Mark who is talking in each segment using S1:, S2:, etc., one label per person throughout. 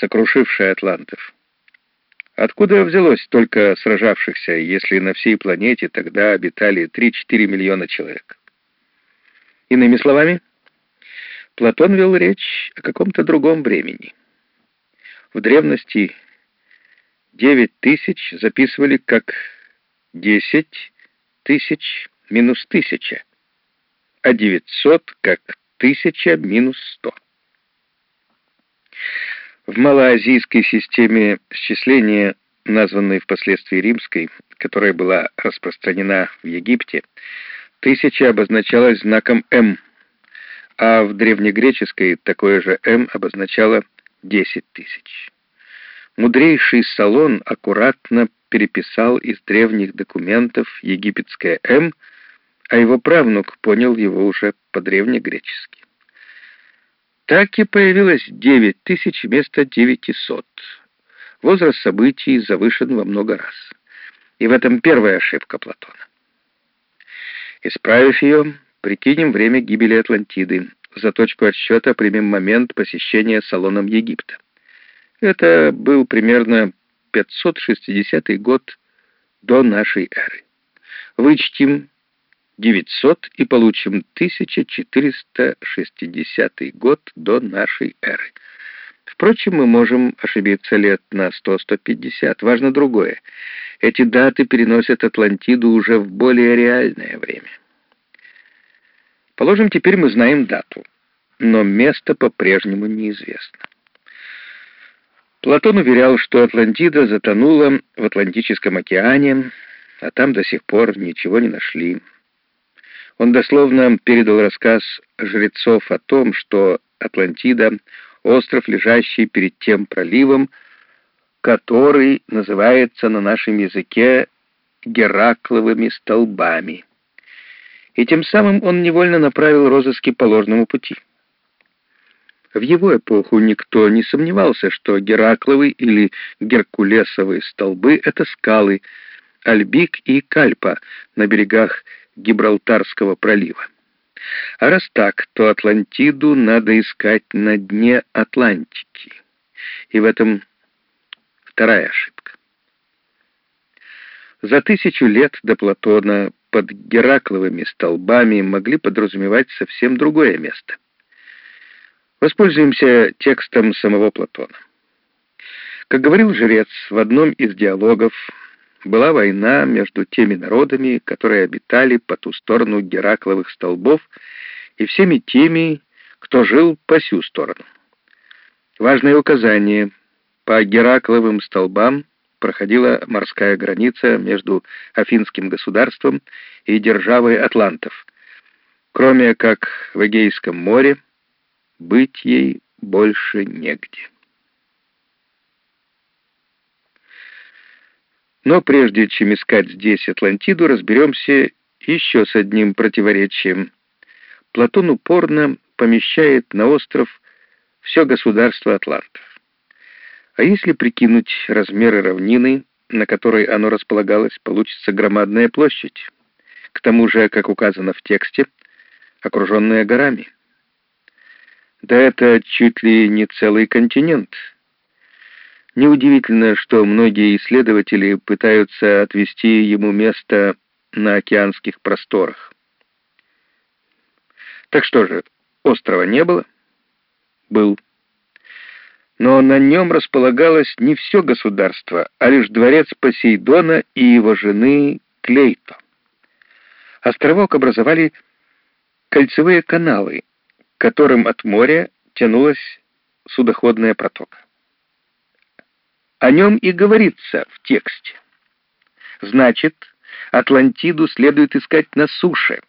S1: сокрушившее атлантов. Откуда взялось только сражавшихся, если на всей планете тогда обитали 3-4 миллиона человек? Иными словами, Платон вел речь о каком-то другом времени. В древности 9 тысяч записывали как 10 тысяч минус тысяча, а 900 как тысяча минус 100. В малоазийской системе счисления, названной впоследствии римской, которая была распространена в Египте, тысяча обозначалась знаком «М», а в древнегреческой такое же «М» обозначало 10 тысяч. Мудрейший Салон аккуратно переписал из древних документов египетское «М», а его правнук понял его уже по-древнегречески. Так и появилось 9 тысяч вместо 900. Возраст событий завышен во много раз. И в этом первая ошибка Платона. Исправив ее, прикинем время гибели Атлантиды. За точку отсчета примем момент посещения салоном Египта. Это был примерно 560 год до нашей эры. Вычтем 900 и получим 1460 год до нашей эры. Впрочем, мы можем ошибиться лет на 100-150. Важно другое. Эти даты переносят Атлантиду уже в более реальное время. Положим, теперь мы знаем дату, но место по-прежнему неизвестно. Платон уверял, что Атлантида затонула в Атлантическом океане, а там до сих пор ничего не нашли. Он дословно передал рассказ жрецов о том, что Атлантида — остров, лежащий перед тем проливом, который называется на нашем языке Геракловыми столбами. И тем самым он невольно направил розыски по ложному пути. В его эпоху никто не сомневался, что Геракловы или Геркулесовые столбы — это скалы, Альбик и Кальпа на берегах Гибралтарского пролива. А раз так, то Атлантиду надо искать на дне Атлантики. И в этом вторая ошибка. За тысячу лет до Платона под Геракловыми столбами могли подразумевать совсем другое место. Воспользуемся текстом самого Платона. Как говорил жрец в одном из диалогов, была война между теми народами, которые обитали по ту сторону Геракловых столбов, и всеми теми, кто жил по сю сторону. Важное указание. По Геракловым столбам проходила морская граница между Афинским государством и державой Атлантов. Кроме как в Эгейском море, быть ей больше негде. Но прежде чем искать здесь Атлантиду, разберемся еще с одним противоречием. Платон упорно помещает на остров все государство Атлантов. А если прикинуть размеры равнины, на которой оно располагалось, получится громадная площадь. К тому же, как указано в тексте, окруженная горами. Да это чуть ли не целый континент — Неудивительно, что многие исследователи пытаются отвести ему место на океанских просторах. Так что же, острова не было? Был. Но на нем располагалось не все государство, а лишь дворец Посейдона и его жены Клейто. Островок образовали кольцевые каналы, которым от моря тянулась судоходная протока. О нем и говорится в тексте. Значит, Атлантиду следует искать на суше.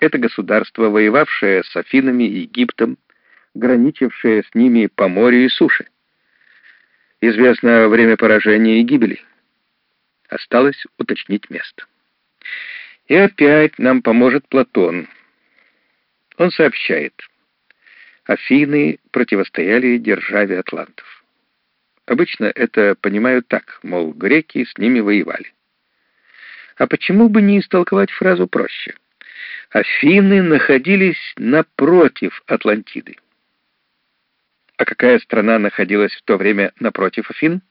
S1: Это государство, воевавшее с Афинами и Египтом, граничившее с ними по морю и суше. Известно время поражения и гибели. Осталось уточнить место. И опять нам поможет Платон. Он сообщает, Афины противостояли державе атлантов. Обычно это понимают так, мол, греки с ними воевали. А почему бы не истолковать фразу проще? Афины находились напротив Атлантиды. А какая страна находилась в то время напротив Афин?